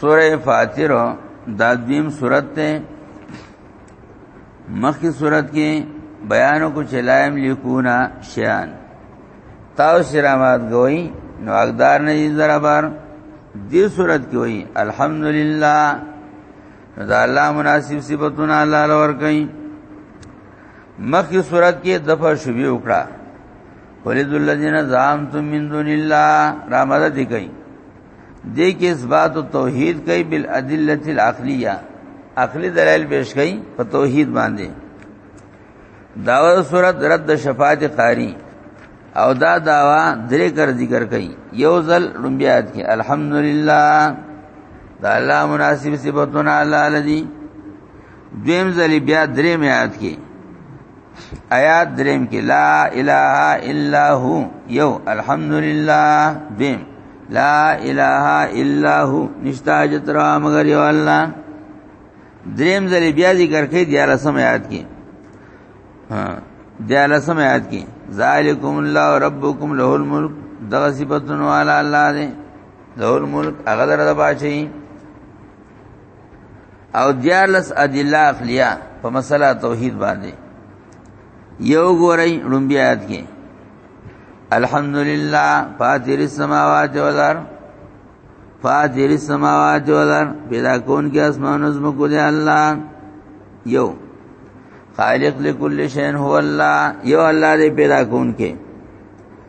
سوره فاتیر دا دیم سورت ته مخکې سورت کې بیان کو چلایم لیکونا شیان تاو سرامات گوئی نو اقدار نه ذرا بار دې صورت کې وایي الحمدلله دا الله مناسب صفاتونه الله لور کوي مخکې صورت کې دفع شوبې وکړه ولذ الذين زعمتم من دون الله را مدد کوي دې کې اثبات توحید کوي بالادله العقليه عقلي دلایل پیش کوي په توحید باندې داور صورت رد شفاعت قاری او دا داوا درې کر ذکر کوي یو ځل رمبیات کې الحمدلله دا الله مناسب صفاتنا الله الذي دویم ځلی بیا دریم آیات کې آیات دریم کې لا اله الا هو یو الحمدلله دیم لا اله الا هو نشتا حاجت را مگر یو الله دریم ځلې بیا ذکر کړي د لسم آیات کې ها د لسم آیات کې ذالکم الله ربکم له الملک دغه صفاتونه علی الله دې له الملک هغه دره بچي او دیالس ادله عقلیه په مسله توحید باندې یو ګورئ لومبی آیات کې الحمدلله فاطر السماوات والارض فاطر السماوات والارض پیدا کون کې اسمان از مکو دی الله یو خالق لكل شيء هو الله یو الله دې پیدا کون کې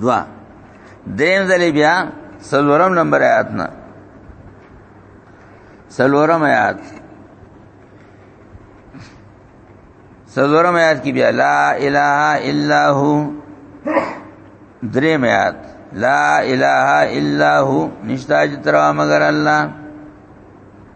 دوا دریم ځلې بیا سلورم نمبر آیات نه سلورم آیات سلورم آیات کې بیا لا اله الا هو دریم آیات لا اله الا هو نشتا جترا مگر الله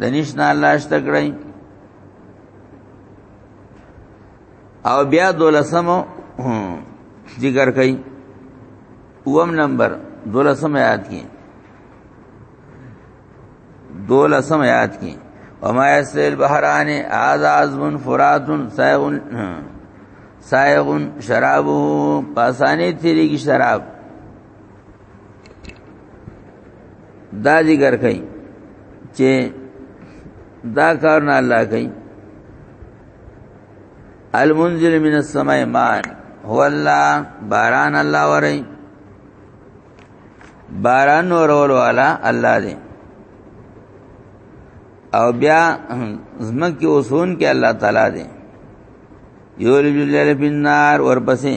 د نشنا الله شته کړی او بیا دولسمو ذکر کړي اوم نمبر دولسم آیات کې دولسم آیات کې وما يسل بحران هذا عذب فرات سائغ سائغ شرابه پاسانی تیری کی شراب دا ذکر کئ چې دا کار نه الله کئ المنزل من السماء ماء هو الله باران الله ورئ باران ورول والا الله دی او بیا زمک کې اوسون کې الله تعالی دی یولج الليل بالنهار ورپسې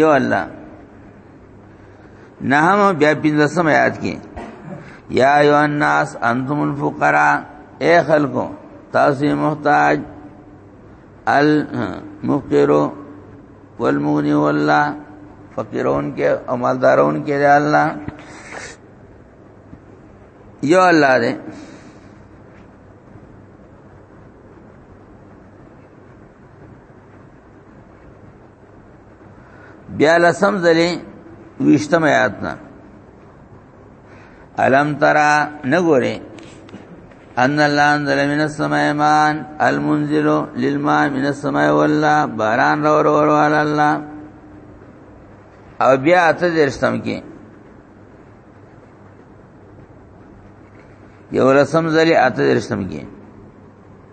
یو الله نه هم بیا پینځم آیات کې یا ایو الناس انتم الفقراء اے خلکو تاسو محتاج المفقرو والمغنی والله فقیرون کې او مالدارون کې دی الله یو الله دې بیا لسم ځلې ویشتم آیات نه الم ترا نګوره ان الله انزل من السماء ماء المنزل للماء من السماء والله باران رو رو رو علی الله او بیا اته درشتم کې یو رسم زلی اته درشتم کې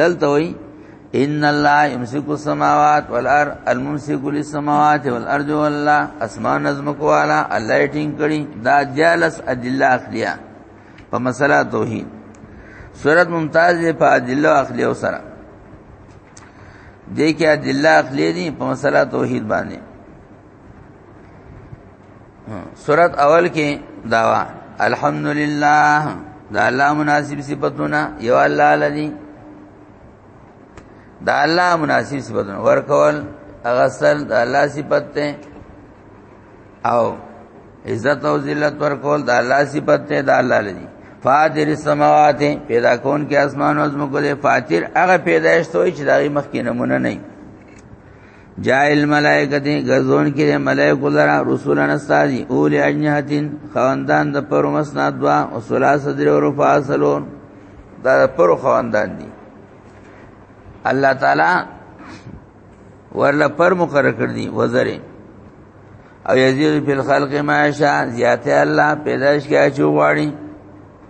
دلته وی ان الله يمسك السماوات والارض الممسك للسماوات والارض والله اسمان نظم کوالا الله ټینګ کړي دا جالس ادله اخلیا په مسله توحید صورت ممتاز په ادله اخلی او سره دې کې ادله اخلي دي په مسله توحید باندې سورت اول کې داوا الحمدلله دا الله مناسب صفاتونه یو الله لذي دا الله مناسب صفاتونه ورکول اغسل دا الله صفات ته او عزت او ذلت ورکول دا الله صفات ته دا الله لذي فاتر السماوات پیدا کون کې اسمان او زمکو دې فاتر هغه پیدایش توي چې دغه مخکې نمونه نه جائل ملائکه دې غزون کې ملائکه لرا رسولان استادي اول اجنحتين خواندان د پر مسنا دوا او ثلاثه در او فاصلون دا پر خواندان دي الله تعالی ورله پر مقرر کړ دي وزره او یزید فی الخلق ما شاء زیاته الله پیدائش کې چوغاړي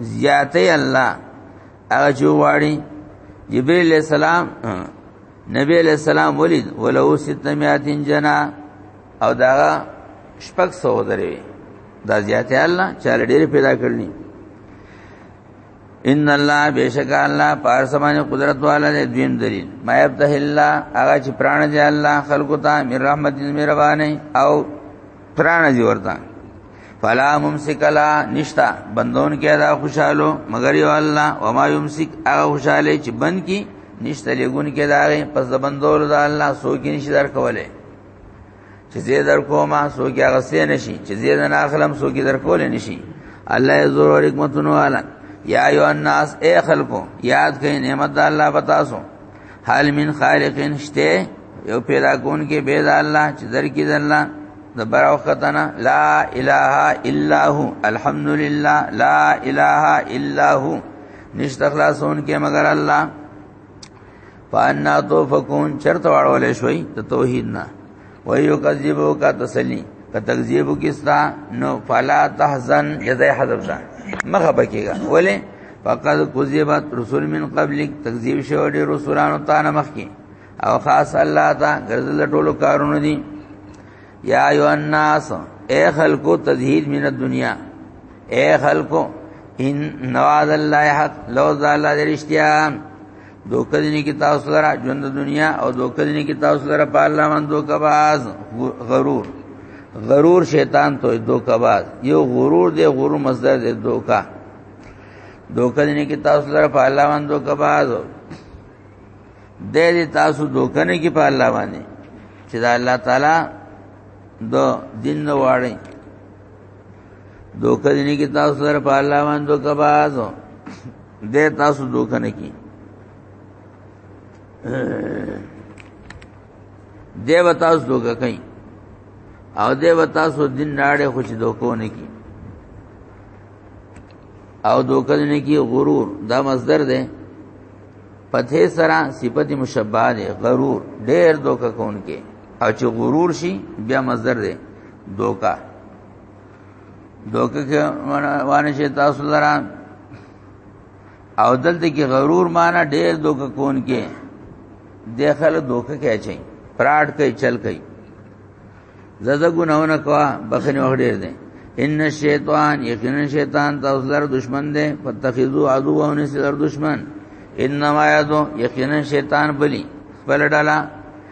زیاته الله هغه چوغاړي جبرئیل السلام نبی علیہ السلام ولید ولو ستمیاتین جنا او دا شپږ سو درې دا زیاته الله چاله ډېر پیدا کړنی ان الله بیشک الله پار سمانه قدرت والا دې دین دلیل ما یبته الله هغه چې پران دې الله خلقو ته مې رحمت دې مهرباني او پران دې ورته فلا ممسک لا نشتا بندون کې دا خوشاله مگر یو الله و ما یمسک هغه خوشاله چې بند کی نشته لګون کې دا غي پس د بندول دا الله سوګی نشي در کوله چې زه در کومه سوګی هغه سي نشي چې زه نه اخلم سوګی در کوله نشي الله زور حکمتونو والا یا ایو الناس اے خلقو یاد کئ نعمت الله بتاسو حال من خالقین شته یو پیدا کون کې بيد الله چې در کې د الله د براو ختنه لا اله الا هو الحمدلله لا اله الا هو نشته خلاصون کې مگر الله فانا تو فكون چرته واړول شوي ته توحید نه ويو کذبو کا تسلی کا تکذیب کیستا نو فلا تحزن یزای حذف ده مخه بکیږي ولی فقد کذبت رسول من قبلک تکذیب شو دي رسولانو تا نه مخکی او خاص الله تا غرضل ټولو کارونه دي یا ایو الناس اے خلقو تزهید من الدنیا اے خلقو ان نواز الله حق لو ذال رشتیا دوکه دینی کی تاسو لره ژوند دنیا او دوکه دینی کی تاسو لره په الله باندې دوکه باز غرور غرور شیطان ته دوکه باز یو غرور دی غرور مصدر دی دوکه دوکه دینی کی تاسو لره په الله باندې دوکه باز د دې تاسو دوکه نه کی په الله باندې چې دا الله تعالی دو دین نو واړی دوکه دینی کی تاسو لره په الله باندې دوکه باز دې تاسو دوکه نه کی دې و تاسو دوکه کئ او دې و تاسو دین ناړې خوش دوکو نه کی او دوکه نه کی غرور دا مصدر ده پته سره صفت مشبہ ده غرور ډېر دوکه کون کې او چې غرور شي بیا مصدر ده دوکه دوکه کې وانه شي تاسو لرا او دلته کې غرور معنا ډېر دوکه کون کې دخل دوکه کې اچي پراټ کوي چل کوي زده ګناونه کوا بخنه وخت ډېر دي ان الشیطان یقینا شیطان تاسو لپاره دشمن دی فتخذو عدو او نسلر دشمن انما یادو یقینا شیطان بلی خپل ډاله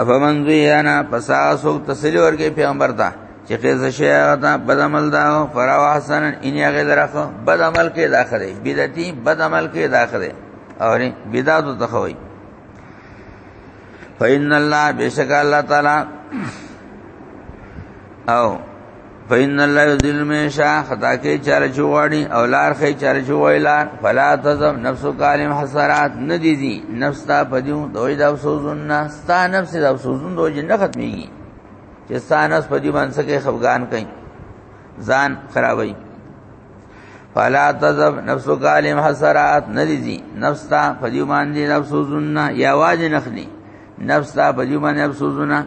افمن زینا پساسو تسلی ورګي پیغمبر ته چې قصه شي هغه ته بد عمل دا فرا حسن ان هغه درخه بد عمل کې داخله بدعتي بد عمل کې داخله او بدعت ته خوي فإن الله بشک الله تعالی او فإن الله يذل من شاء خطا کې چاره چوغاړي او لار خې چاره چوغاړي لار فلا تزم نفس کالم حسرات ندي دي نفس تا پدیو دوی د افسوزون نه ستا نفس د افسوزون دوی نه ختميږي چې ستا نفس پدیو باندې سکه خفغان کوي ځان خرابوي فلا تزم نفس کالم حسرات ندي دي نفس تا پدیو باندې د افسوزون نه یا واج نخلي نفس تا پدیو باندې افسوزونه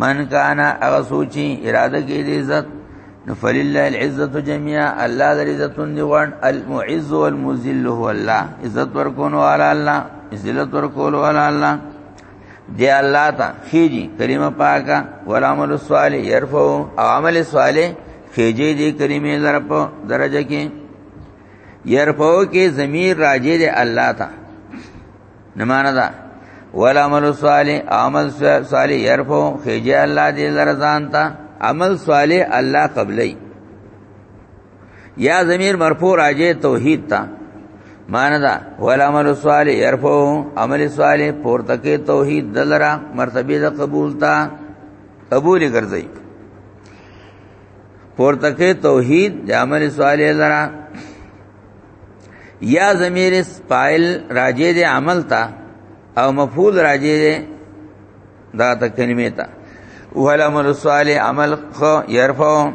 من کان هغه سوچي اراده کې دې عزت نو فلله العزت جميعا الله دې عزت دی وړ المعز والمذل هو الله عزت ورکون والا الله ذلت ورکول والا الله دی الله تا خيجي کلمه پاکه ولا عمل صالح يرفع او عمل صالح خيجي دې کلمه لرپ درجه کې يرفع کې ضمير راجي دې الله تا نمانه ده ولا عمل صالح عمل صالح يرفو خجه الله دې لرزان تا عمل صالح الله قبلې یا ضمیر مرفوع راجه توحید تا معنی دا ولا عمل صالح يرفو عمل صالح پورته کې توحید دلرا مرتبه د قبول تا قبول ګرځي پورته کې توحید د عمل صالح لرا یا ضمیر فاعل راجع دی عمل تا او مفعول راجع دی دا ته کلمه تا ولعمل صالح عمل خو يرفع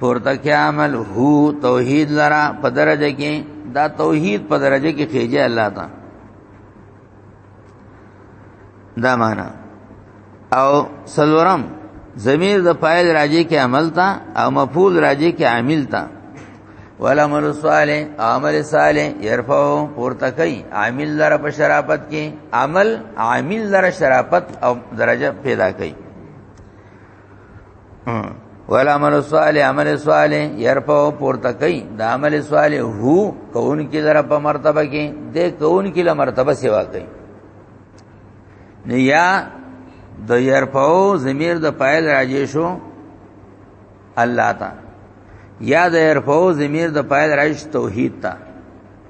پورته کې عمل هو توحید لرا په درجه کې دا توحید په درجه کې خېجه الله تا دا معنا او سلورم ضمیر د فاعل راځي کې عمل تا او مفعول راځي کې عامل تا ولعمل صالح عمل صالح يرفعو پورته کوي عامل لره په شرافت کې عمل عامل لره شرافت او درجه پیدا کوي ولا عمل صالح عمل صالح يرفع پورته کوي دا عمل صالح هو کون کی ذرا په مرتبه کې د کون کی له مرتبه سیوا کوي نه یا د يرفع ضمیر د فاعل راجې شو الله تا یا د يرفع ضمیر د فاعل راجې توحید تا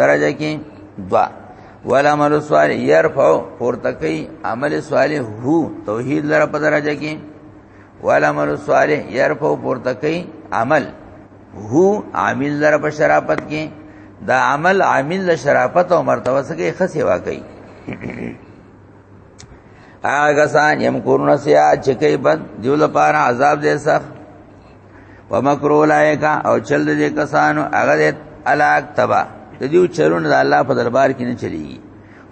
درجه کې دوا ولا عمل صالح يرفع پورته کوي عمل صالح هو توحید لره په درجه کې ولا عمل صالح يرفع پورته کوي عمل هو عامل لره په شرافت کې دا عمل عامل له شرافت او مرتبه سره کې خسي واقعي هغه سان يم کورونه سیا چې کوي بد دیو لپاره عذاب دې سخت ومکر اولائک او چل دې کسانو هغه دې الاک تبا دې چلون د الله په دربار کې نه چلیږي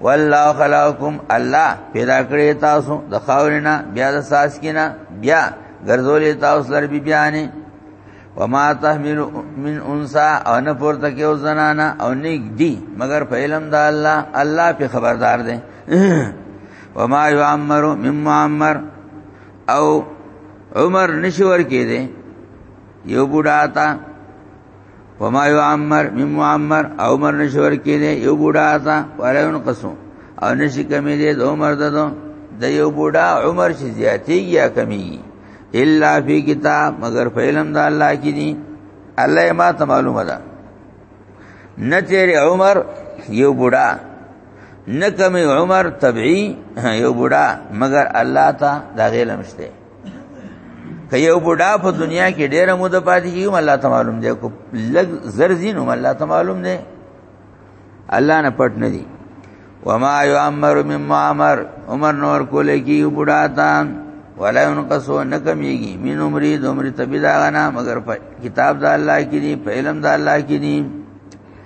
والله خلقکم الله پیدا کړی تاسو د خاورینا بیا د ساس کینا بیا ګرځولې تاسو لر بی بیانې وما تحمل من انسا او نه پورته کې او زنانا او نیک دی مگر په علم د الله الله په خبردار دی وما يعمر من معمر او عمر نشي ورکی دی یو بوډا تا وما یو عمر مم معمر عمر نشي ورکی دی یو بوډا تا ورایون قسم او نشي کمی دی دو عمر ددو د یو بوډا عمر شي زیاتیږي یا کمیږي الا فی کتاب مگر فعلم د الله کې دي الله ما ته معلومه ده نه تیرې عمر یو بوډا نکم عمر طبعی یو بوډا مگر الله تا دا غیلم شته که یو بوډا په دنیا کې ډیره موده پاتې کیږي الله ته معلوم دی کو لګ زرزین هم الله ته معلوم دی الله نه پټ نه دی وما یعمر من معمر عمر نور کولې کی بوډا تا ولا ينقصو نکمیږي من عمرې د عمر تبدا غنا مگر په کتاب د الله کې دی په علم د الله کې دی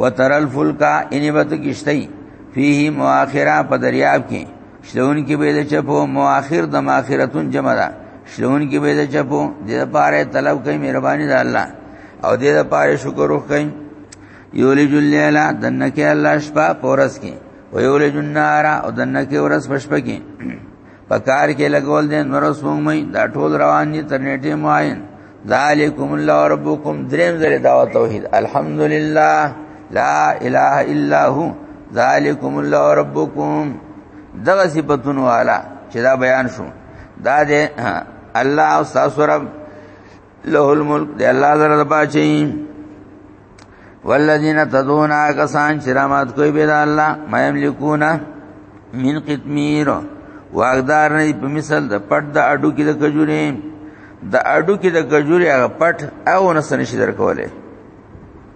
وتر الفلک انبت کشتی فيه مؤخره په دریاب کې شلون کې به د چپو مؤخر د ماخرتون جمع ده شلون کې به د چپو د لپاره طلب کوي مهرباني د الله او د لپاره شکر وکړي یولج الليل دنکه الله شپه پورس کې ویولج النهار او دنکه ورځ پشپ کې په کار کې لګول دي نور سومې دا ټول روان دي تر نیټه معین ذالکم الله ربکم دریم زره دعوت توحید الحمدلله لا اله الا هو ذالکم الله ربکم دغه صفاتون والا چې دا بیان شو دا دې الله او تاسو رب له الملک دی الله زره د باچی والذین تدون کسان چې رحمت کوي به الله ما یملکونا من قتمیر واغدار نه په مثال د پټ د اډو کې د کجوري د اډو کې د کجوري هغه پټ او نسنه شي درکوله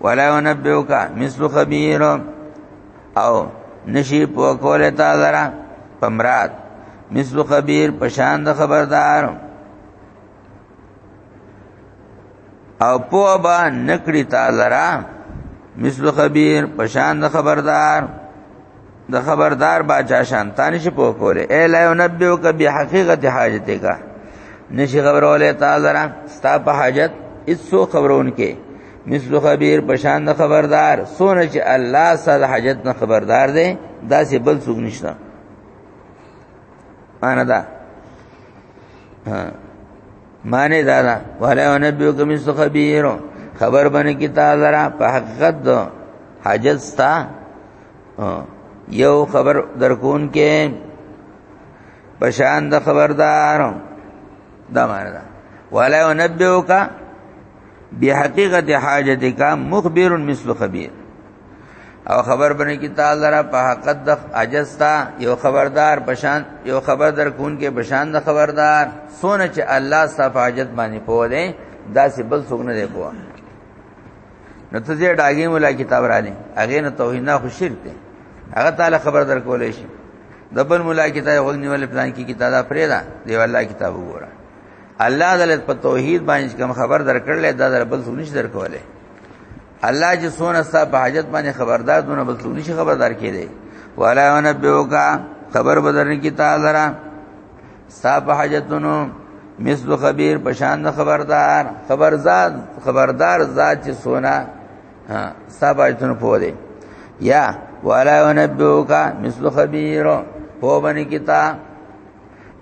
ولا ينبئك مثل خبير او نشي په کوله تا زرا پمرات مثل خبير پشان د خبردار او په با نکړی تا زرا مثل خبير پشان د خبردار د خبردار باچا شان تانی شي په کوله اے لا ينبئو ک به حقیقت حاجت کا نشي خبروله تعالی را ستا په حاجت اسو خبرون کې مثل خبير پشان د خبردار سونه چې الله سره حاجت نه خبردار دی دا سه بل څوک نشته انا دا ها معنی دا دا ولا ينبئو ک مثل خبير خبر باندې کې تعالی را په حقیقت حاجت ستا یو خبر درکون کې پشان د خبردار دا معنی ده ولا ينبئك بحقيقه حاجتك مخبر مثل خبير او خبر بنه کی تعالی را په حقیقت د اجستا یو خبردار پشان یو خبر در کون کې پشان د خبردار سونه چې الله صفاجت باندې پوه دی دا سه بل څوک نه دی پوه نو ته دې ډاګې مولا کتاب را لې هغه نه توحید نه خو شرک دی هغه تعالی خبر در کولې شي د بل مولا کتاب وګ نیول پلان کې کتاب پرې دا دی والله کتاب وګوره الله دلت په توحید باندې کوم خبر در کړلې دا در بل څه نشي در کولې الله چې سونه صاحب په حاجت باندې خبردار دونه بل څه نشي خبردار کړي ولا ونبئوکا خبر بدرنه کی تعالی ستا په حاجتونو مثل خبير پشان د خبردار خبرزاد خبردار ذات چې سونا ها ستا په حاجتونو پوه دی یا ولا ينبئك مثل خبير پوه باندې کتا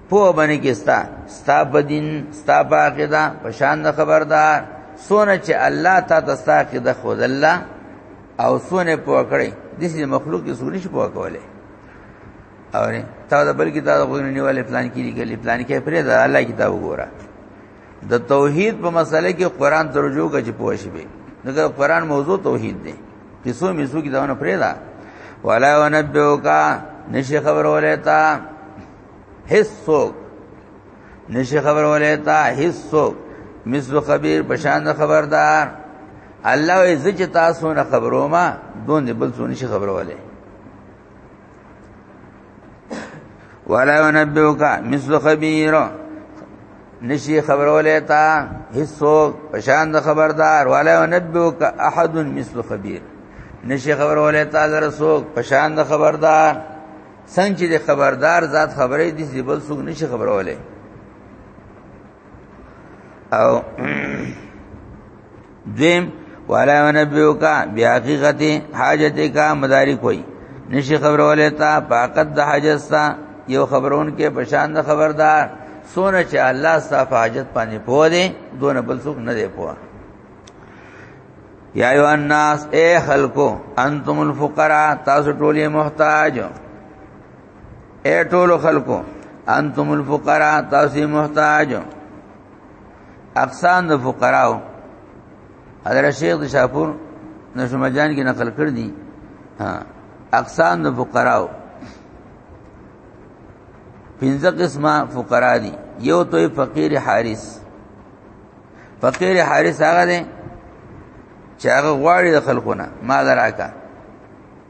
پوه باندې کستا ستا په دین ستا په عقیده پشان د خبردار سونه چې الله تا ته ستا عقیده خود الله او سونه پوه کړی د دې مخلوق یې سوري شي پوه کوله اوري تا دا بل کتاب غوښنه نیولې پلان کې لیکلي پلان کې پرې دا الله کتاب وګوره د توحید په مسله کې قران ترجو کې چې پوه شي دغه قران موضوع توحید دی قصو میزو کې داونه پرې دا ولا ونبئک نشي خبر ولتا حسوک نشي خبر ولتا حسوک مثل خبير بشان خبردار الله عزت تاسو نه خبرو ما دون بل څه نشي خبر ولې ولا ينبئك مثل خبير نشي خبرولې تا هیڅوک پشان د خبردار ولا ينبئك احد مثل خبير نشي خبرولې تا در څوک پشان د خبردار څنګه چې خبردار ذات خبرې دي بل څوک نشي خبرولې او دیم والا نبیو کا بیا حقیقت حاجت کا مداری کوئی نشی خبر ولې تا طاقت د حاجت تا یو خبرون کې پشان د خبردار سونه چې الله ستاسو حاجت باندې پوه دی دون بل څوک نه دی پوه یا ایو الناس اے خلقو انتم الفقراء تاسو ټول محتاج اے ټول خلکو انتم الفقراء تاسو محتاج اقسام د فقراو حضرت شیخ د شاپور نشو مجان کې نقل کړ دي ها اقسام د فقراو پنځه قسمه فقرا دي یو توي فقیر حارس فقیر حارس هغه دی چې هغه غواړي د خلکو نه ما دراکا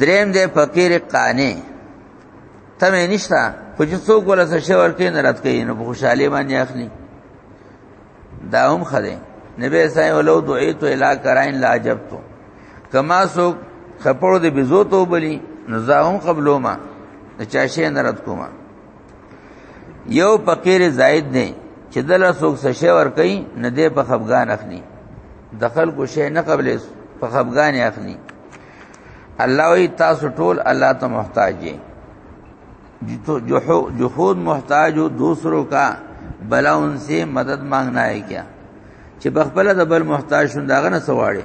دریم دی فقیر قانع تمه نشتا خو چې څوک ولا څه شی ورکې نه رات کوي نو په خوشحالي باندې اخلي دا هم خده نبی سای ولو دعیت الی کراین لا عجبتو کما سوک خپړو دې بزو تو بلی نزاهم قبلو ما د چا شی نه رات کوما یو فقیر زائد دی چې دله څوک څه شی ور کوي نه دی په خفغان اخلي د خلکو شی نه قبلې په خفغان اخلي الله وی تاسو ټول الله ته محتاج یې جو خود محتاج ہو دوسروں کا بلا ان سے مدد مانگنا ہے کیا چې بخبل د بل محتاج شونداغه نه سواړي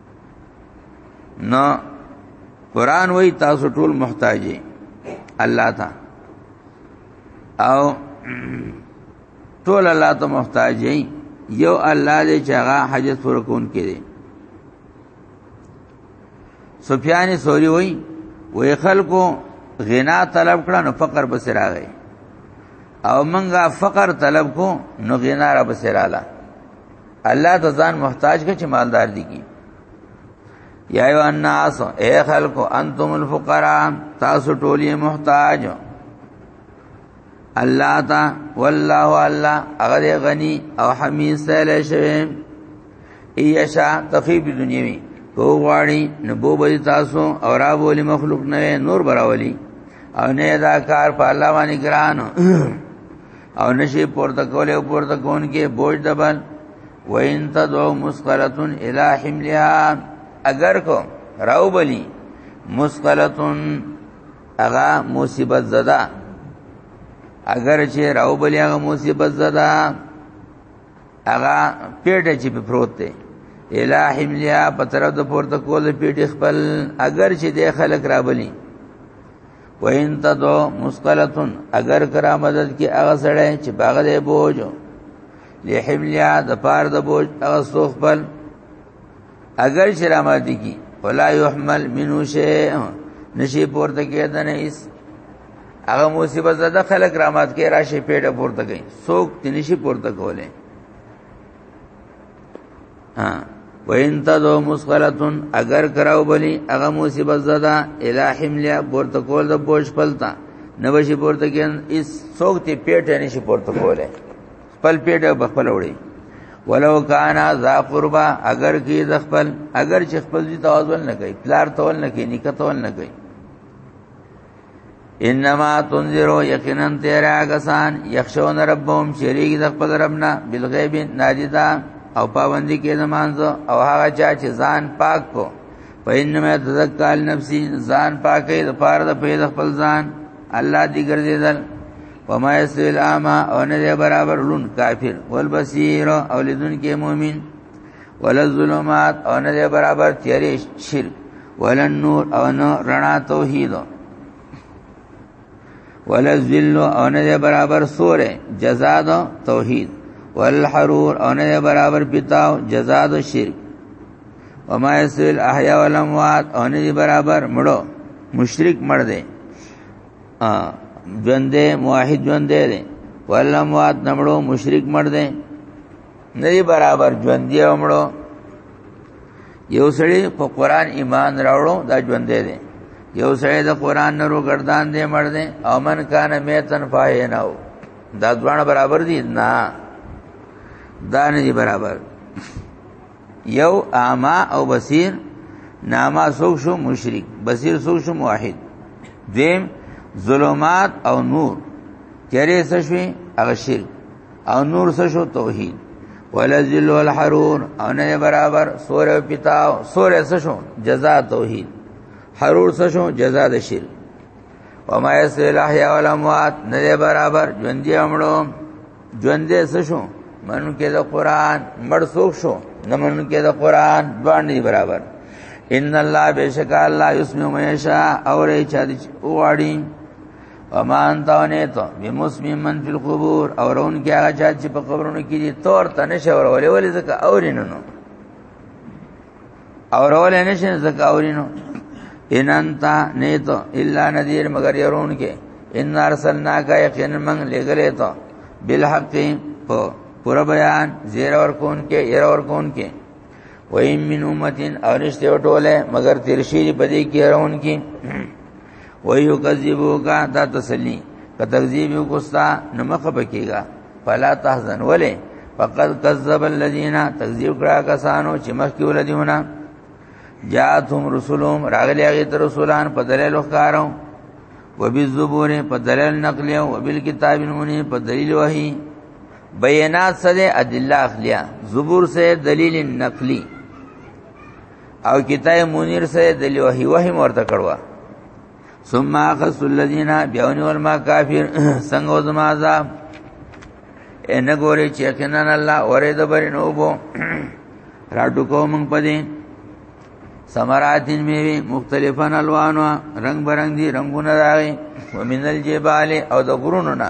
نو قران وای تاسو ټول محتاج الله ته او ټول الله ته محتاج یو الله دې چې هغه حاجت پر کون کړي سفیان سوری وای وې خلکو غنا طلب کړه نو فقر بس راغی او منګه فقر طلب کو نو غنا را بس رااله الله ته ځان محتاج کړي چې مالدار دي کی یا ایو الناس اے خلق انتم الفقراء تاسو ټول محتاج الله تا والله الله هغه غنی او حمید سره شوی ایشا تخیب دنیوی کو غواړي نبو به تاسو او را بولی مخلوق نه نور براولی او نه دا کار په الله باندې ګران او نشي پورته کولې او پورته کون کې بوج دبل وین تدعو مسقلتن الہ حملها اگر کو راو بلی مسقلتن اغا مصیبت زده اگر چې راو بلی اغا مصیبت زده اغا پیټه چې په پروت دی الہ حملها په طرف د پورته کول پیټه خپل اگر چې د خلک را بلی وین تدو مستلتن اگر کرا مدد کی هغه سره چې باغ دې بوج لحملیا د پار د بوج هغه سوخ بل اگر شرامت کی ولا يحمل منه شيء نشي پورته کېدن هیڅ هغه مصیبت زده خلک رامات کې راشي پیډه پورته کوي څوک تنشي پورته کوله ها وین تدو مسغلتون اگر کراو بلی اغا مصیبت زدا الہ حملیا پورته کول د بوج پلتا نبشی پورته کین اس څوک تی پیټ نه شي پورته کوله خپل پیټ په خپل وړي ولو کانا ذا قربا اگر کی د خپل اگر چې خپل دي توازن نه کوي پلار تول نه کوي نکته تول نه کوي انما تنذرو یقینا تیرا کسان یخشون ربهم شریک د خپل ربنا بالغیب ناجدا او پابندی کې نمانځو او هغه چا چې ځان پاک کو پینما تذکال نفسی ځان پاکې د پاره د پیدا خپل ځان الله دی ګرځیدل وما يسوي الاما او نه برابر لون کافر والبصير او لذن کې مؤمن ولا الظلمات او نه برابر تیارې شرک ولن نور او نو رنا توحید ولا ذل او نه برابر سوره جزاء دو توحید والحرور او نه برابر بتاو جزاء دو شرک وما يسل احیا والاموات او نه برابر مړو مشرک مړ دی ا ژوندې موحد ژوندې دی والاموات نمړو مشرک مړ دی نه دی برابر ژوند دی عمرو یو سړی په قران ایمان راوړو دا ژوند دی یو سړی د قران نه رو گردان دی مړ دی او من کان میتن فای نه دا ځوان برابر دي نه دا نه دي برابر یو اعما او بصیر ناما سوک شو مشرک بصیر سوک شو موحد دیم ظلمات او نور چیرې سشوي هغه شرک او نور څه شو توحید ولا ذل ولا حرور او نه برابر سور او پتاو سور څه شو جزاء توحید حرور څه شو جزاء د شرک وما يسل احيا ولا اموات نه برابر ژوند دي امړو ژوند دې څه شو منو کې د قران مړ سوک شو نه منو کې د قران باندې برابر ان الله بشک الله يسمع ما يشاء اور چا دي اوړي وما انت ونیت بمسم من فی القبور اورون کې هغه چا چې په قبرونو کې دي تور ته نشه ورولې ولې ځکه اورینو نو اورولې نشه ځکه اورینو ان انت نیت الا نذیر مگر يرون کې ان ارسلنا کا یقینا من لګلې ته بالحق په پورا بیان زیر اور کون کې ير اور کون کې و ایم من امتین او نشته ټوله مگر تیر شي په دې کې راون کې و یو کذبو کا دا تسلی که تکذیب وکستا نو مخ بکیږي فلا تحزن ولی فقد کذب الذين تکذیب کړه کسانو چې مخکې ولدیونه جاءتهم رسلهم راغلی هغه تر رسولان په دلیل وکارو وبالزبور په دلیل نقلیو وبالکتاب المنیر په دلیل وحی بینات سره ادله اخلیا زبور سره دلیل نقلی او کتاب منیر سره دلیل وحی وحی ورته کړوا ثم اخذ الذين بيون والما كافر څنګه زما عذاب ان ګوري چې کنه الله اورې د برین او بو راټو کو مونږ پدې سمراتین میوی مختلفن الوانو رنگ برنگ دی رنگونه راغی ومن الجبال او د غرونو نه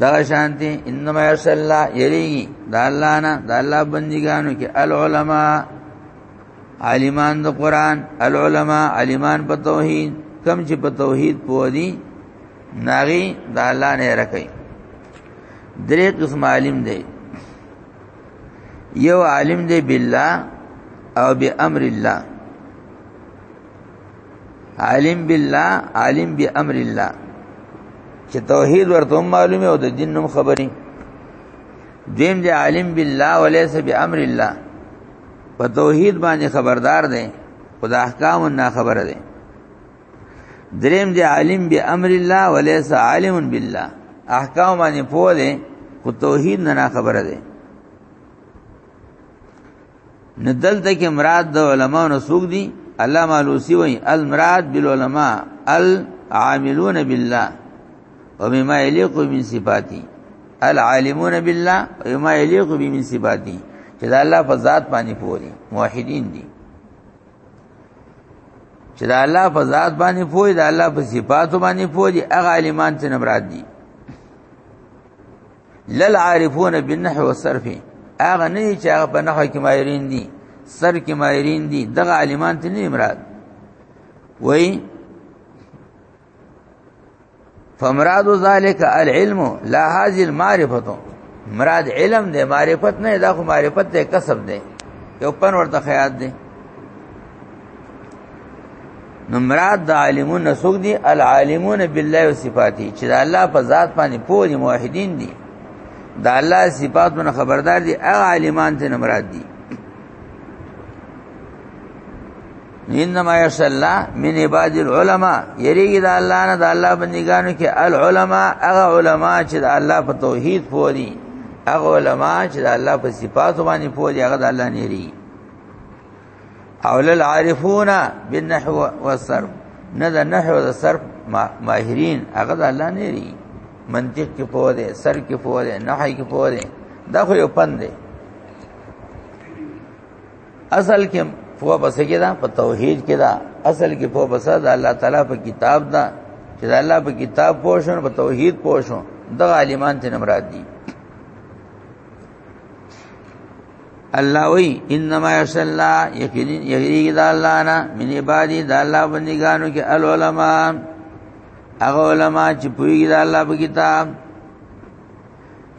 دا شانتی انما یخشى الله یریږي دا الله نه دا الله بندګانو کې العلماء عالمان د قران العلماء عالمان په توحید کم چې په توحید پوه دي ناغي دا الله نه رکې درې قسم عالم دی یو عالم دی بالله او بامر الله عالم بالله عالم بامر الله چې توحید ورته معلومه او د دین نوم خبري دیم دی عالم بالله وليس بامر الله په توحید باندې خبردار دی خدا احکام نه خبر دی دریم دی عالم بامر الله وليس عالم بالله احکام باندې پوه دی خو توحید نه خبر دی نه دلته کې مراد د علما او سوق دي الله مالوسی وای المراد بالعلماء العاملون بالله وبما يليق من صفاته العالمون بالله وبما يليق به من صفاته چې دا الله په ذات باندې پوری موحدین دي چې دا الله په ذات باندې پوری دا الله په صفاتو باندې پوری هغه عالمان چې مراد دي لل عارفون بالنحو والصرف هغه نه چې هغه په نحو کې ماهرین دي سر کې ماهرین دي دغه عالمان ته نه مراد وای فمراد ذلك العلم لا هذه المعرفه مراد علم دی معرفت نه دا خو معرفت دی کسب دی یو پن ورته خیال دی نو مراد د عالمون سوق دي العالمون بالله و صفاتی چې د الله په ذات باندې پوه دي موحدین دي د الله صفاتونه خبردار دي هغه عالمان ته مراد دي انما یش الله من عباد العلماء یریږي د الله نه د الله بندګانو کې العلماء هغه علما چې د الله په توحید پوه دي هغه علما چې د الله په صفات باندې پوه دي هغه د الله نه یریږي او للعارفون بالنحو والصرف نه د نحو د صرف ماهرین هغه د الله نه لري منطق کې پوه دي سر کې پوه دي نحو کې پوه دي دا خو یو پند دی اصل کې پوه بس کې دا په توحید کې دا اصل کې پوه بس دا الله تعالی په کتاب دا چې دا الله په کتاب پوه شون په توحید پوه شون دغه عالمان ته مراد دي الله وی انما یخشى الله یقینا یریږي د الله نه من عبادی د الله بندګانو کې العلماء هغه علما چې پوری د الله په کتاب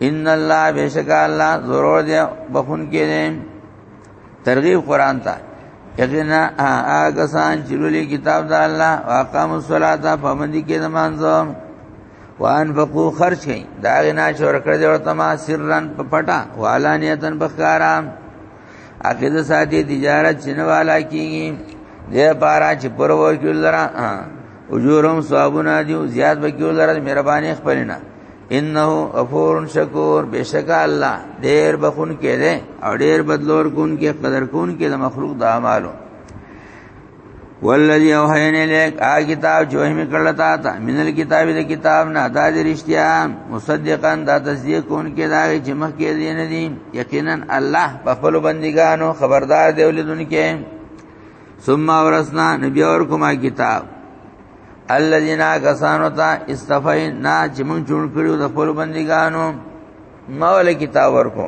ان الله بیشک الله ضرور دی بخون کې نه ترغیب قران ته یقینا هغه سان چې لولي کتاب د الله واقام الصلاه پابندي کې نمازو وان فقو خرج کئ دا غنا چې ورکړ دې ورته ما سرن په پټا والانیتن بخارا عقیده ساتي تجارت چنه والا کیږي دې پارا چې پر ورکول لرا اجورهم ثوابنا دیو زیاد وکیول لرا مهرباني خپلنا انه غفور شکور بشک الله ډیر بخون کې دې او ډیر بدلور کون کې قدر کون کې د مخلوق د اعمالو والذي اوحينا اليك ا کتاب جو هم کړل تا ته من الكتاب د کتاب نه دا د رښتیا مصدقا دا تصدیق کون کې دا چې مخ کې دي نه دي یقینا الله په خپل بندګانو خبردار دی ولدونکو ثم ورسنا نبی اور کوما کتاب الذين كسانوا تا استفینا چې مونږ جوړ کړو د خپل بندګانو مول کتاب ورکو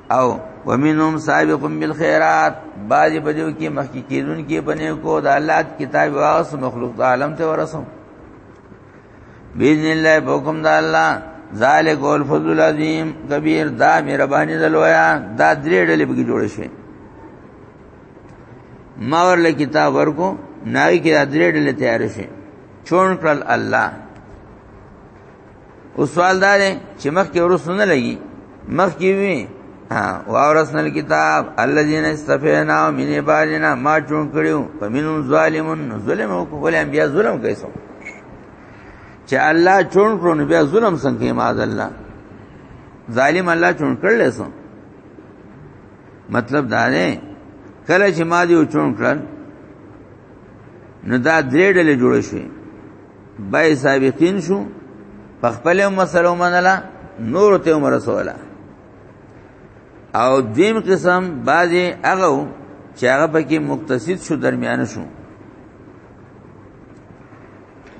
او ومنهم سابق بالخيرات باج بجو کې مخکې کېدون کې بنې کو د الله کتاب واس مخلوق عالم ته ورسوم باذن الله بكم د الله ذالک الفضل العظیم کبیر دا مهرباني دلویا دا درې ډلې بګي جوړ شي ما ورل کتاب ورکو نای کې درې ډلې تیار شي چون کړل الله او سوال دا دی چې مخکې ورسونه لګي مخکې وي واورسنل کتاب الذين استفینا من عبادنا ما چون کړیو فمنهم ظالم ظلم او کول انبیا ظلم کوي سو چې الله چون کړو نو بیا ظلم څنګه ما الله ظالم الله چون کړل سو مطلب دا نه کله چې ما دی چون کړل نو دا درې ډلې جوړ شوې بای سابقین شو په خپل مسلو منله نور ته عمر رسوله او دیم قسم بعضی هغه چې هغه پکې مقتصد شو درمیانه شو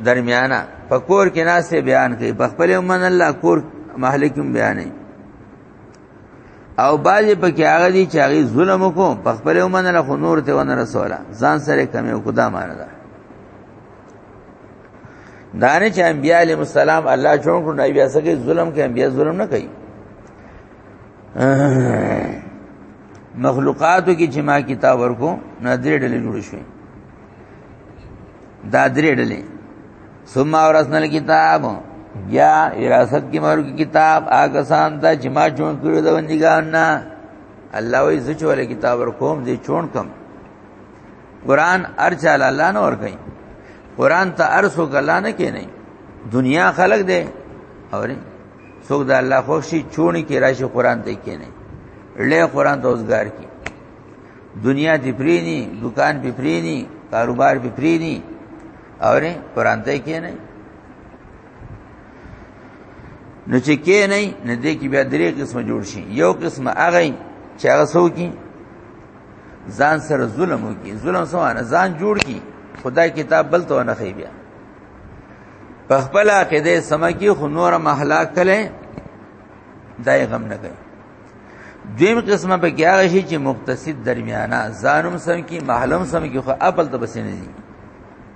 درمیانه په کور کې ناسې بیان کوي په خپل من الله کور محلکم بیانې او باجی په کې هغه دي چې هغه ظلم وکړو په خپل من الله خو نور ته ونه رسوله ځان سره کمی وکړه معنی ده دانه چې انبیاء علیهم السلام الله جوړ کړو نه بیا سکه ظلم کوي انبیاء ظلم نه کوي مخلوقاتو کې چې ما کتاب ورکو نه درې ډلې جوړ شوې دا درې ډلې ثم اورثنا الكتاب یا وراثت کې مور کې کتاب هغه سان ته چې ما جوړ کړو د بندګان نه الله وې زچ ولې کتاب ورکوم دې چون کم قران ارچال الله نه ور کوي قران ته ارسو کلا نه کې نه دنیا خلق دی اوري څوک د الله خوشي چونی کې راشي قران ته کې نه لې قران ته اوسګار کی دنیا دی پرینی دکان په پرینی کاروبار په پرینی اوري قران ته کې نه نو چې کې نه نه دې کې بیا درې قسم جوړ شي یو قسم هغه چې هغه څوک ځان سره ظلم وکي ظلم سمانه ځان جوړ کی خدای کتاب بل ته نه خي بیا په خپل عقیده سمکی خو نور محلا کله دای غم نه کوي دیم قسمه په کې هغه شي چې مقتصد درمیانه ځانم سم کی محلم سم کی خو خپل ته بسنه دي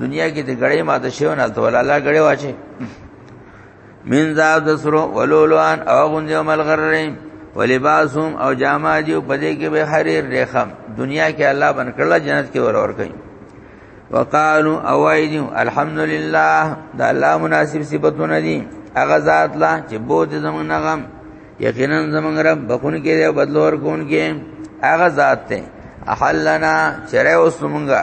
دنیا کې د غړې ماته شو نه ته ولا لا غړې واچي من ذاب د سرو ولولوان او غنځو ملغررین ولباسهم او جامه دی په دې کې به حریر ریخم دنیا کې الله بن کړل جنت کې ور ور کوي وقالو اوایدو الحمدلله دا الله مناسب صفاتونه دي هغه ذات لا چې بوت زمون نغم یقینا زمون رب بخون کې دی بدلور کون کې هغه ذات ته احلنا چرې اوس مونږه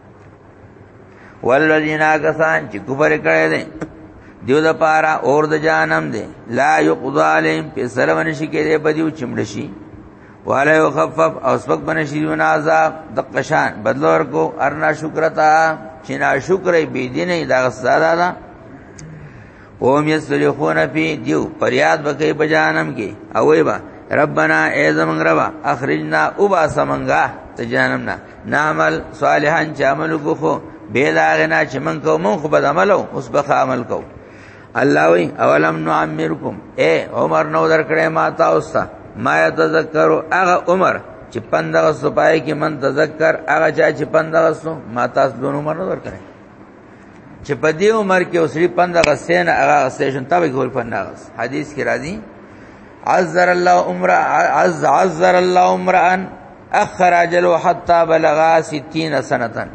والذین کسان چې کفر کړي دي دیو د پارا اور د جانم دي لا یقضا علیهم په سر باندې شي کېږي بدیو چمړ شي ولا یخفف او سبق باندې شي یو عذاب د قشان بدلور کو ارنا شکرتا چې نا شکرې بی دینه دا ساده ده اوم یسلخون فی دیو پریاد بکې په جانم کې او وی با ربنا ای زمنګ ربا اخرجنا وبا سمنګا ته جانم نه نعمل صالحا چې عمل وکړو بلا غنا چې من کو مون خو بد عملو اوس به عمل کو الله وی اولم نعمرکم اے عمر نو درکړې ما تاسو ته ما تذکر هغه عمر چې پندغه سپای کې من تذکر هغه چا چې پندغه سو ما تاسو دونو عمر نو درکړې چې په دې عمر کې اوسري پند غسین هغه غسین تابع ګول پند غس حدیث کې راځي عذر الله عمر عز عذر الله عمر ان اخر اجل حتا بلغ 60 سنه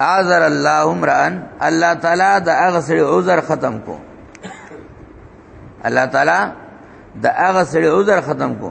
عذر الله عمر ان الله تعالی د اغسر عذر ختم کو الله تعالی د اغسر عذر ختم کو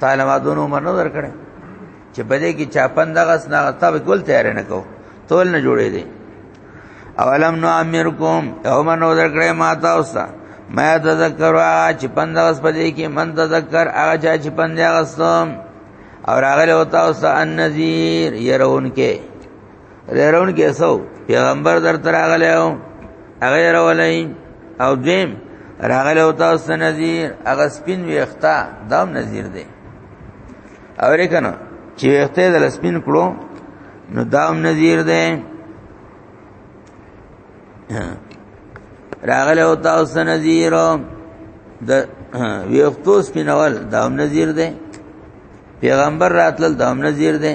تعالی ما دونو عمر نه درکړي چې بده کې چا پندغس نه تب ګل تیار نه کو تول نه جوړې دي اولم نو امرکم او منو درکړې ما تاسو ما تذکر چې پندغس پدې کې من تذکر هغه چا چې پندغسم او راغله او تاسو ان نذیر يرون کې رېرون کې سو پیغمبر در تر غلېو هغه راولای او دیم راغله او تاسو نذیر هغه سپین ویختا دام نذیر دی او ریکنه چې ویخته د سپین کړو نو دام نذیر دی راغله او تاسو نذیر د ویختو سپینول دام نذیر دی پیغمبر راتل دام نذیر دی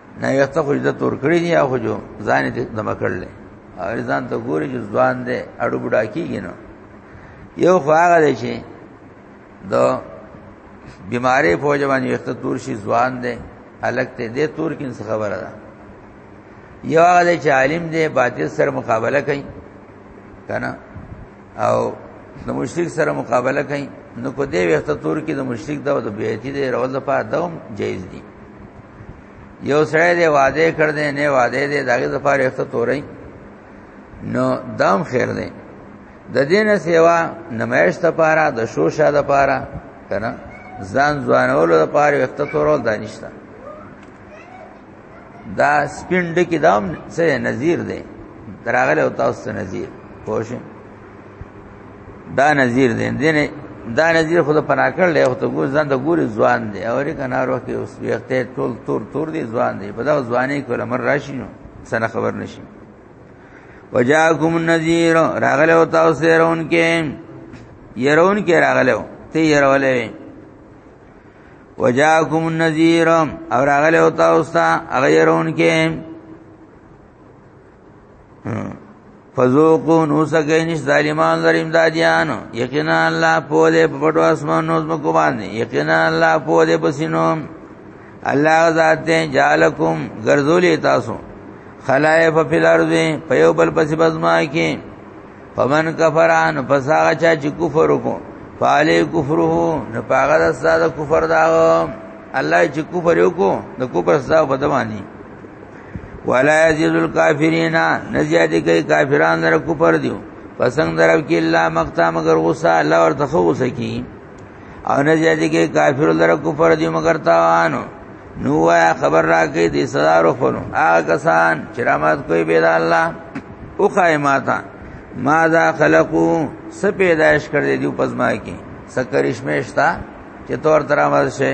نه یو ته خو عزت ور کړی دی خو جو ځان دې دم کړل او ځان ته ګوري چې ځوان دې اړو بډا کیږي نو یو خو هغه دی چې د بیماری په وجه باندې وخت تور شي ځوان دې الګ ته دې تور کین څه خبره ده یو هغه دی چې عالم دې باطل سره مقابله کوي کنه او د مشرک سره مقابله کوي نو په دې وخت تور کې د مشرک دا د بیعتی دې رول لپاره دوم جایز دي یو سره دی وعده کړ دې نه وعده دې داګه د پاره اخته تورې نو دام خیر دی د دین سیوا نمایش ته پاره د شوشه د پاره کنه ځان ځوانولو د پاره وخت تورول دانشتا دا سپین ډکی دام سره نذیر دی دراغله او تاسو نذیر پوښ دا نظیر دی دینه دا نظیر خود پنا کړل یو ته ګور ځان د ګوري ځوان دی او ری کنار وخت اوس ویخته ټول تور تور دی ځوان دی په دا ځواني کول مر راشي نو سنه خبر نشي وجاکم النذیر راغله او تاسو يرون کې يرون کې راغله ته يرولې وجاکم النذیر او راغله او تاسو هغه يرون کې فذوقوا نوسکه نش ظالمان لریم دادیانو یقینا الله په دې په پټو اسمانو زمکو باندې یقینا الله په دې پسینو الله ذات دې جالکم غرذولې تاسو خلائف فی الارض په یو بل پس بزما کې فمن کفران فساغه چا چې کفر وکړو فعلی کفره نه پاغه د ساده کفر دا الله چې کفر وکړو د کفر سزا بدوانی ولا یزید الکافرین نزیاد کوي کافرانو لپاره کفر دیو پسنګ درو کې الله مقتا مگر غصه الله ورته غصه کی او نه زیاتی کې کافر لره کفر دی مگر تاوانو نو وایا خبر راکې دې سزا روخونو هغه کسان چې رحمت کوي به الله او قائماتا ماذا خلقو س پیدائش کړې دی پزما کې سکرشمه شتا چې تور ترامز شي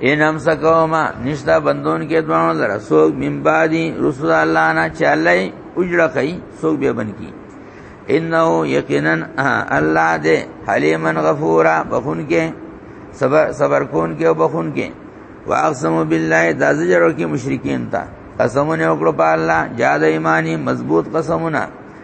ان هم سکوما نشتا بندون کې دوانو لره سوک من بعدی رسول الله نه چلای اجړه کوي سوک به بن کی انه یقینا الله دې حلیمن غفورا بخون کې صبر صبر کون کې او بخون کې واقسم بالله د زجرو کې مشرکین تا قسمونه وکړو په الله جاد ایمانی مضبوط قسمونه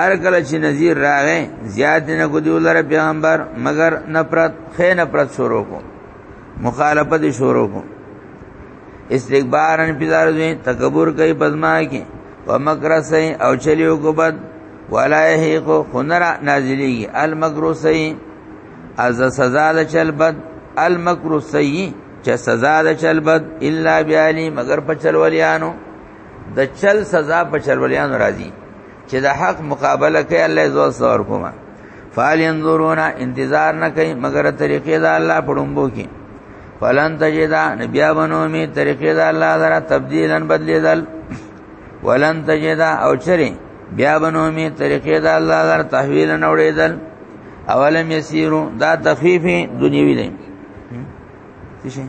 هر کله چې نذیر راغې زیات نه کو دی ولر پیغمبر مگر نفرت خې نفرت شروع کو مخالفت شروع کو استکبارن پیدار دوی تکبر کوي پزما کې ومکر سي او چلیو کو بد ولا يهيق خنر نازلي المکر سي از سزا د چل بد المکر سي چې سزا د چل بد الا بیالی مگر په چل ولیانو د چل سزا په چربلیان راځي چې د حق مقابله کوي الله زو سور کوما فال ينظرون انتظار نه کوي مگر طریقې دا الله پړمبو کې فلن تجدا نبیا بنو می طریقې دا الله درا تبديلا بدلیدل ولن تجدا او چرې بیا بنو می طریقې دا الله درا تحویلا نوړېدل اولم یسیرو دا تخفیف دنیوی دی څه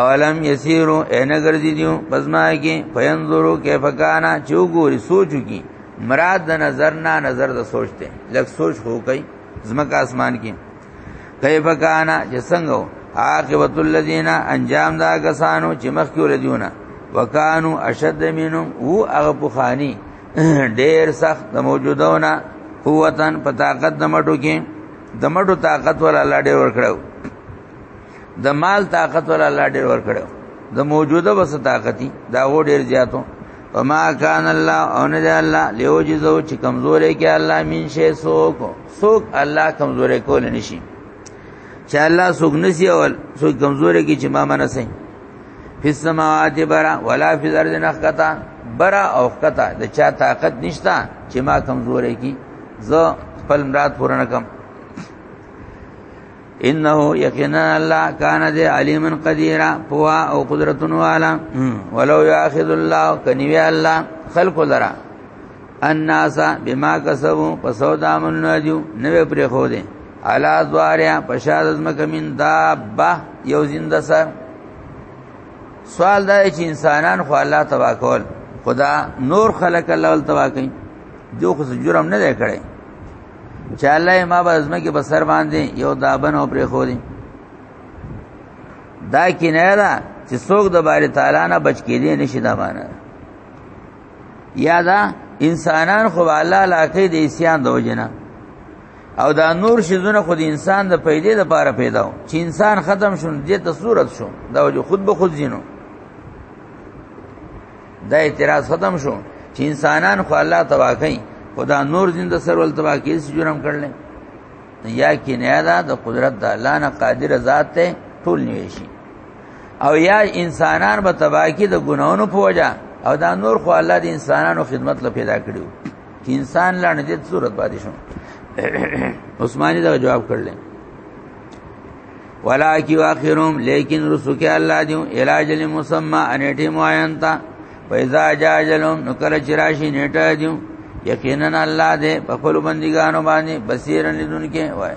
اولم یسیرو اینا ګرځي دیو پزما کې پینظرو کیف کانا چوغوري سوچو کی مراد د نظر نه نظر د سوچته لک سوچ هو کوي زمکه اسمان کې کیف کانا چې څنګه عاقبت الذین انجام دا کسانو چې مخ کې ولدیونه وکانو اشد منهم او هغه بخانی ډیر سخت د موجودونه قوتن په طاقت د مټو کې د مټو طاقت ول الله ډیر ورکړو د مال طاقت ول الله ډیر ور کړو د موجوده وس طاقتي دا و ډیر زیاتو وما کان الله ان ذا الله لیوجزو چې کمزورې کې الله مين شي سوک سوک الله کمزورې کول نشي چې الله سوک نسی او سوک کمزورې کې چې ما منسه فی السماوات برا ولا فی الارض نخقتا برا او خقتا د چا طاقت نشتا چې ما کمزورې کې زه خپل مراد پوره نکم انه یقینا الله کان ذی علیم قدیر پوا او قدرت والا ولو یاخذ الله کنی الله خلق لرا الناس بما کسبوا فسودا من نجو نو پر خو دې علا دواریا پشاد از مکمن دابه یو زنده سر سوال دا چې انسانان خو الله تبا کول خدا نور خلق الله ول تبا کوي جو خو جرم نه دی کړی چې الله ما به زما کې بسر باندې یو دابن او پرې خو دي دا کې نه دا چې څوک د بار تعالی نه بچ کې دي نشي دا باندې یا دا انسانان خو الله علاقه د اسیان د وجنه او دا نور شیزونه خود انسان د پیدې د پاره پیدا و چې انسان ختم شون دې ته صورت شو دا وجه خود به خود زینو دا اعتراض ختم شو چې انسانان خو الله تبا کوي خدا نور زنده سر ول تبا کوي چې جرم کړل یا کې نه دا د قدرت د الله نه قادر ذات ته ټول نیشي او یا انسانان به تبا کی د ګناونو په وجا او دا نور خو الله د انسانانو خدمت لپاره پیدا کړیو چې انسان لا نه دې صورت باندې شو عثماني دا جواب کړل ولا کی واخرهم لیکن رسو کې الله دیو علاج لمسمى انټی معین تا پیدا جاجلهم نو کله چې راشي نیټه دیو یقینا الله دې په خپل بندګانو باندې بصیر لیدونکې وای